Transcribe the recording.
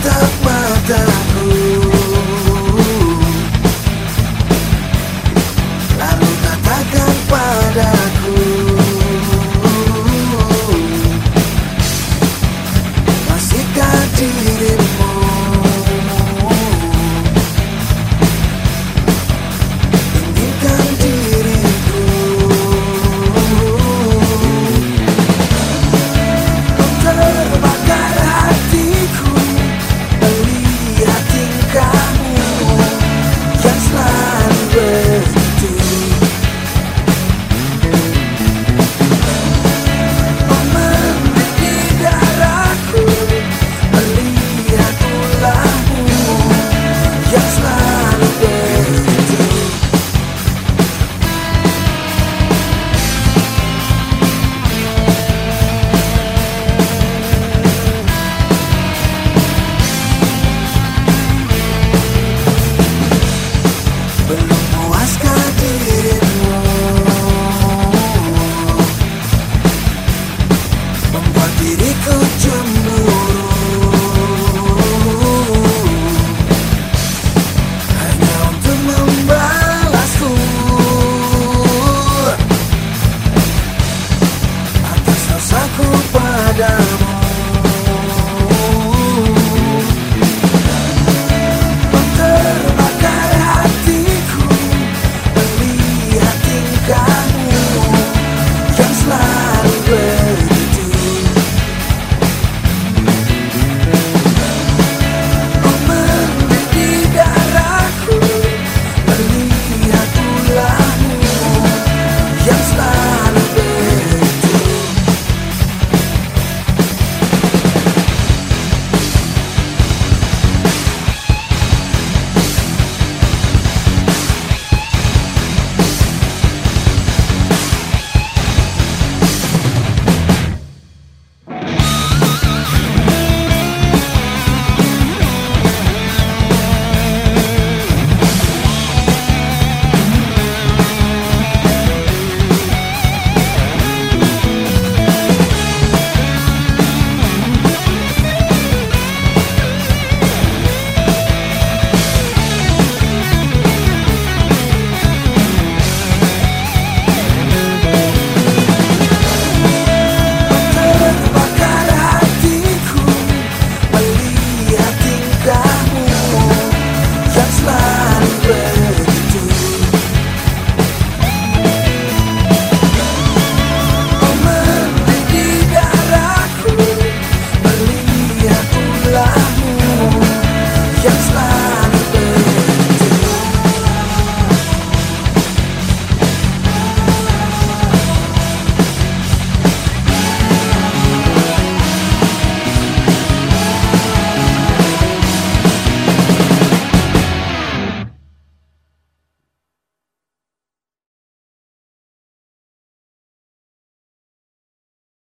tatap mataku. Lalu katakan padaku. Masihkah dia